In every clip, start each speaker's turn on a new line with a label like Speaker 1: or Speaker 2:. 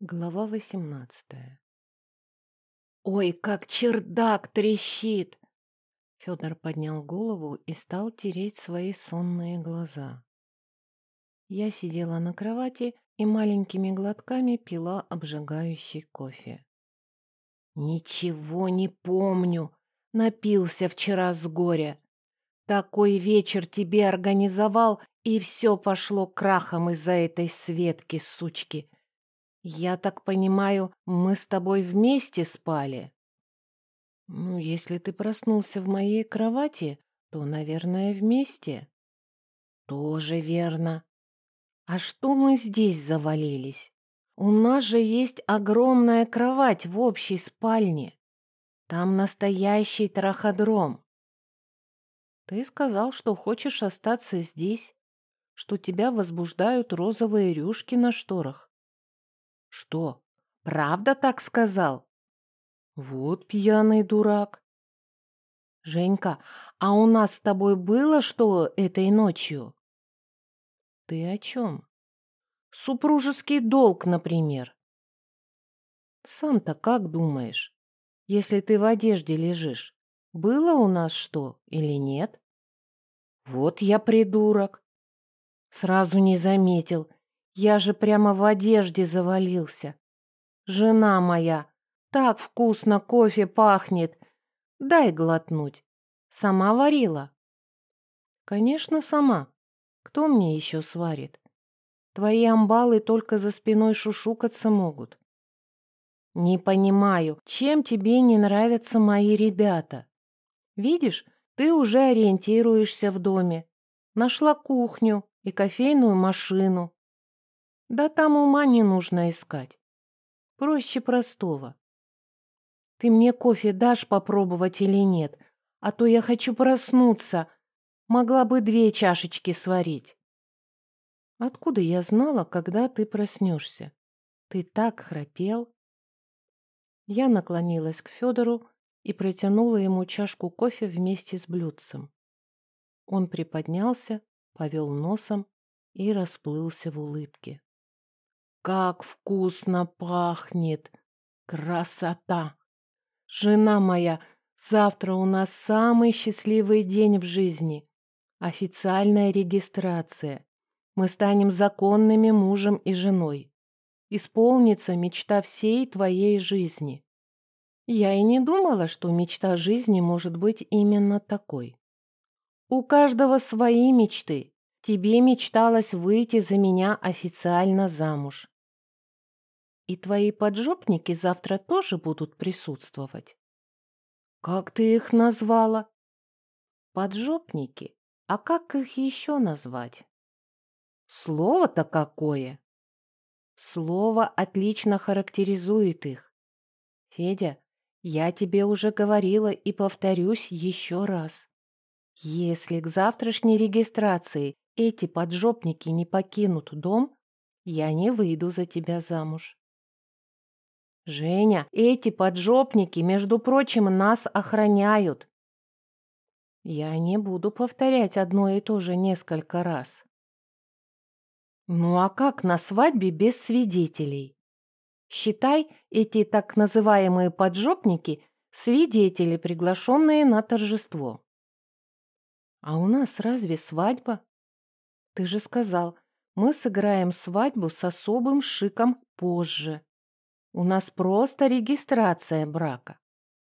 Speaker 1: Глава восемнадцатая. «Ой, как чердак трещит!» Федор поднял голову и стал тереть свои сонные глаза. Я сидела на кровати и маленькими глотками пила обжигающий кофе. «Ничего не помню. Напился вчера с горя. Такой вечер тебе организовал, и все пошло крахом из-за этой Светки, сучки. «Я так понимаю, мы с тобой вместе спали?» «Ну, если ты проснулся в моей кровати, то, наверное, вместе». «Тоже верно. А что мы здесь завалились? У нас же есть огромная кровать в общей спальне. Там настоящий траходром». «Ты сказал, что хочешь остаться здесь, что тебя возбуждают розовые рюшки на шторах. Что, правда так сказал? Вот пьяный дурак. Женька, а у нас с тобой было что этой ночью? Ты о чем? Супружеский долг, например. Сам-то как думаешь, если ты в одежде лежишь, было у нас что или нет? Вот я придурок. Сразу не заметил, я же прямо в одежде завалился. Жена моя, так вкусно кофе пахнет. Дай глотнуть. Сама варила? Конечно, сама. Кто мне еще сварит? Твои амбалы только за спиной шушукаться могут. Не понимаю, чем тебе не нравятся мои ребята? Видишь, ты уже ориентируешься в доме. Нашла кухню и кофейную машину. Да там ума не нужно искать. Проще простого. Ты мне кофе дашь попробовать или нет? А то я хочу проснуться. Могла бы две чашечки сварить. Откуда я знала, когда ты проснешься? Ты так храпел. Я наклонилась к Федору и протянула ему чашку кофе вместе с блюдцем. Он приподнялся, повел носом и расплылся в улыбке. Как вкусно пахнет! Красота! Жена моя, завтра у нас самый счастливый день в жизни. Официальная регистрация. Мы станем законными мужем и женой. Исполнится мечта всей твоей жизни. Я и не думала, что мечта жизни может быть именно такой. У каждого свои мечты. Тебе мечталось выйти за меня официально замуж. И твои поджопники завтра тоже будут присутствовать. Как ты их назвала? Поджопники. А как их еще назвать? Слово-то какое! Слово отлично характеризует их. Федя, я тебе уже говорила и повторюсь еще раз. Если к завтрашней регистрации эти поджопники не покинут дом, я не выйду за тебя замуж. Женя, эти поджопники, между прочим, нас охраняют. Я не буду повторять одно и то же несколько раз. Ну а как на свадьбе без свидетелей? Считай, эти так называемые поджопники – свидетели, приглашенные на торжество. А у нас разве свадьба? Ты же сказал, мы сыграем свадьбу с особым шиком позже. У нас просто регистрация брака.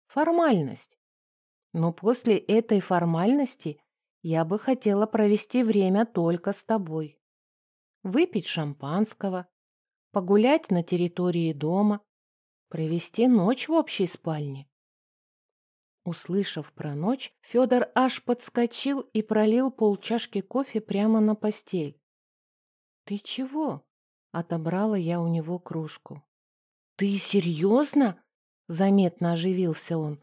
Speaker 1: Формальность. Но после этой формальности я бы хотела провести время только с тобой. Выпить шампанского, погулять на территории дома, провести ночь в общей спальне. Услышав про ночь, Федор аж подскочил и пролил полчашки кофе прямо на постель. «Ты чего?» — отобрала я у него кружку. «Ты серьезно?» — заметно оживился он.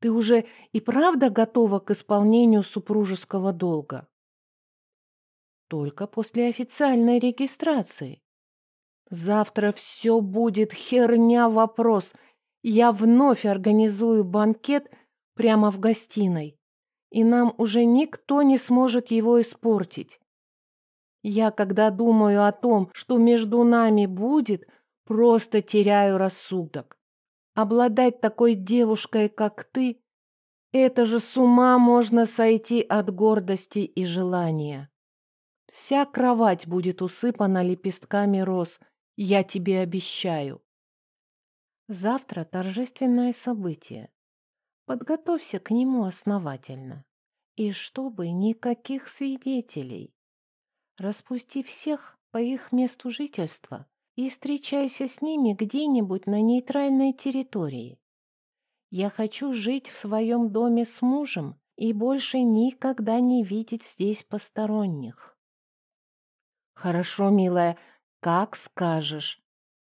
Speaker 1: «Ты уже и правда готова к исполнению супружеского долга?» «Только после официальной регистрации. Завтра все будет херня вопрос. Я вновь организую банкет прямо в гостиной, и нам уже никто не сможет его испортить. Я, когда думаю о том, что между нами будет, Просто теряю рассудок. Обладать такой девушкой, как ты, это же с ума можно сойти от гордости и желания. Вся кровать будет усыпана лепестками роз, я тебе обещаю. Завтра торжественное событие. Подготовься к нему основательно. И чтобы никаких свидетелей. Распусти всех по их месту жительства и встречайся с ними где-нибудь на нейтральной территории. Я хочу жить в своем доме с мужем и больше никогда не видеть здесь посторонних. Хорошо, милая, как скажешь.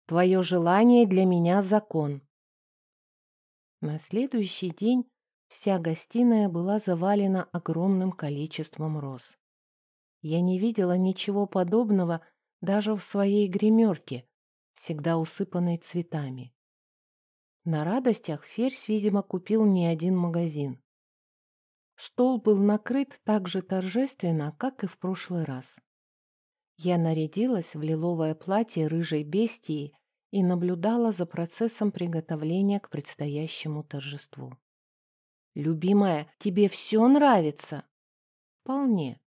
Speaker 1: Твое желание для меня закон. На следующий день вся гостиная была завалена огромным количеством роз. Я не видела ничего подобного даже в своей гримерке, всегда усыпанной цветами. На радостях Ферзь, видимо, купил не один магазин. Стол был накрыт так же торжественно, как и в прошлый раз. Я нарядилась в лиловое платье рыжей бестии и наблюдала за процессом приготовления к предстоящему торжеству. «Любимая, тебе все нравится?» «Вполне.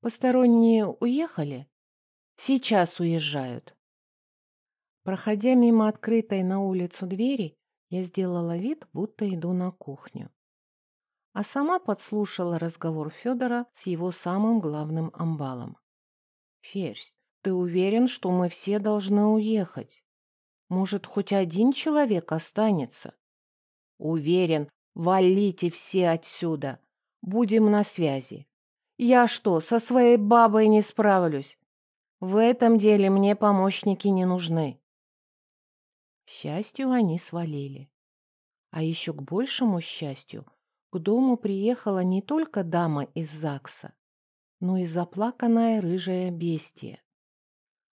Speaker 1: Посторонние уехали?» «Сейчас уезжают». Проходя мимо открытой на улицу двери, я сделала вид, будто иду на кухню. А сама подслушала разговор Федора с его самым главным амбалом. «Ферзь, ты уверен, что мы все должны уехать? Может, хоть один человек останется?» «Уверен, валите все отсюда. Будем на связи. Я что, со своей бабой не справлюсь? В этом деле мне помощники не нужны». К счастью, они свалили. А еще к большему счастью, к дому приехала не только дама из ЗАГСа, но и заплаканная рыжая бестия.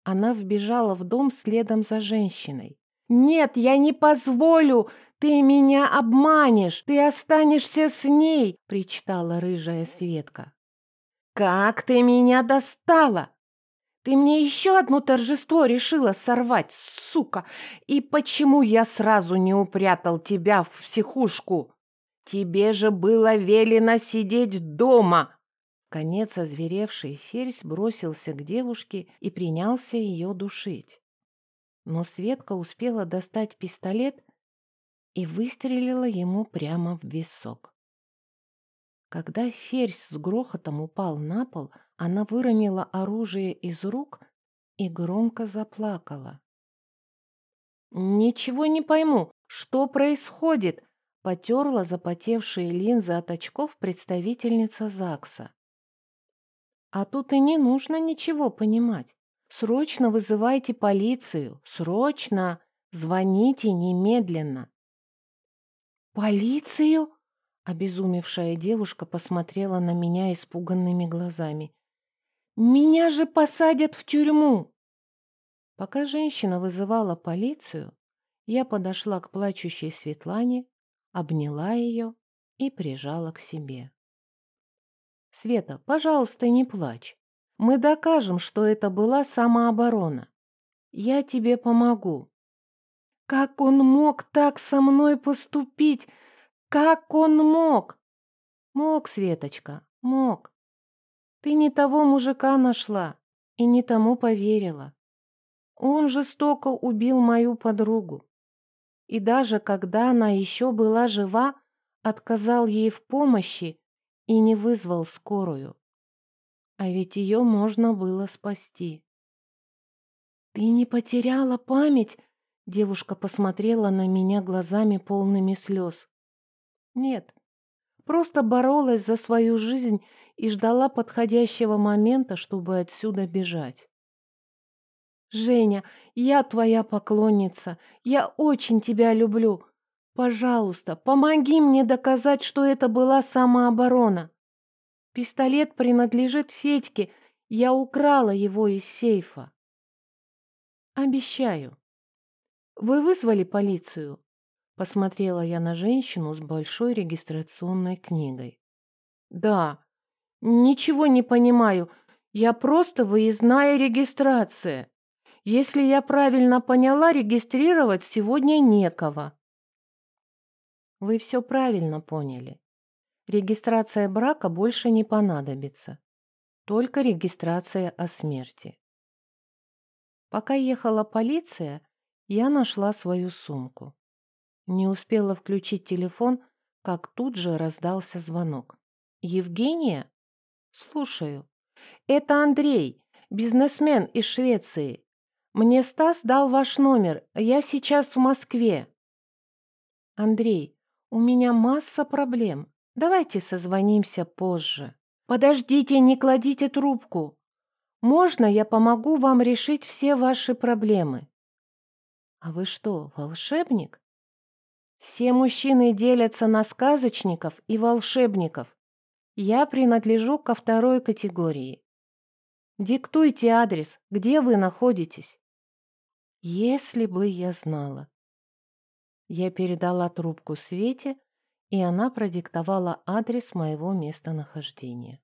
Speaker 1: Она вбежала в дом следом за женщиной. «Нет, я не позволю! Ты меня обманешь! Ты останешься с ней!» — причитала рыжая Светка. «Как ты меня достала! Ты мне еще одно торжество решила сорвать, сука! И почему я сразу не упрятал тебя в психушку? Тебе же было велено сидеть дома!» Конец озверевший ферзь бросился к девушке и принялся ее душить. Но Светка успела достать пистолет и выстрелила ему прямо в висок. Когда ферзь с грохотом упал на пол, она выронила оружие из рук и громко заплакала. «Ничего не пойму, что происходит?» — потерла запотевшие линзы от очков представительница ЗАГСа. А тут и не нужно ничего понимать. Срочно вызывайте полицию. Срочно. Звоните немедленно. Полицию? Обезумевшая девушка посмотрела на меня испуганными глазами. Меня же посадят в тюрьму. Пока женщина вызывала полицию, я подошла к плачущей Светлане, обняла ее и прижала к себе. Света, пожалуйста, не плачь. Мы докажем, что это была самооборона. Я тебе помогу. Как он мог так со мной поступить? Как он мог? Мог, Светочка, мог. Ты не того мужика нашла и не тому поверила. Он жестоко убил мою подругу. И даже когда она еще была жива, отказал ей в помощи и не вызвал скорую. А ведь ее можно было спасти. «Ты не потеряла память?» Девушка посмотрела на меня глазами полными слез. «Нет, просто боролась за свою жизнь и ждала подходящего момента, чтобы отсюда бежать». «Женя, я твоя поклонница, я очень тебя люблю. Пожалуйста, помоги мне доказать, что это была самооборона. Пистолет принадлежит Федьке, я украла его из сейфа. Обещаю. Вы вызвали полицию? Посмотрела я на женщину с большой регистрационной книгой. Да, ничего не понимаю. Я просто выездная регистрация. Если я правильно поняла, регистрировать сегодня некого. Вы все правильно поняли. Регистрация брака больше не понадобится. Только регистрация о смерти. Пока ехала полиция, я нашла свою сумку. Не успела включить телефон, как тут же раздался звонок. «Евгения?» «Слушаю. Это Андрей, бизнесмен из Швеции. Мне Стас дал ваш номер. Я сейчас в Москве». «Андрей, у меня масса проблем. Давайте созвонимся позже». «Подождите, не кладите трубку. Можно я помогу вам решить все ваши проблемы?» «А вы что, волшебник?» «Все мужчины делятся на сказочников и волшебников. Я принадлежу ко второй категории. Диктуйте адрес, где вы находитесь». «Если бы я знала». Я передала трубку Свете, и она продиктовала адрес моего местонахождения.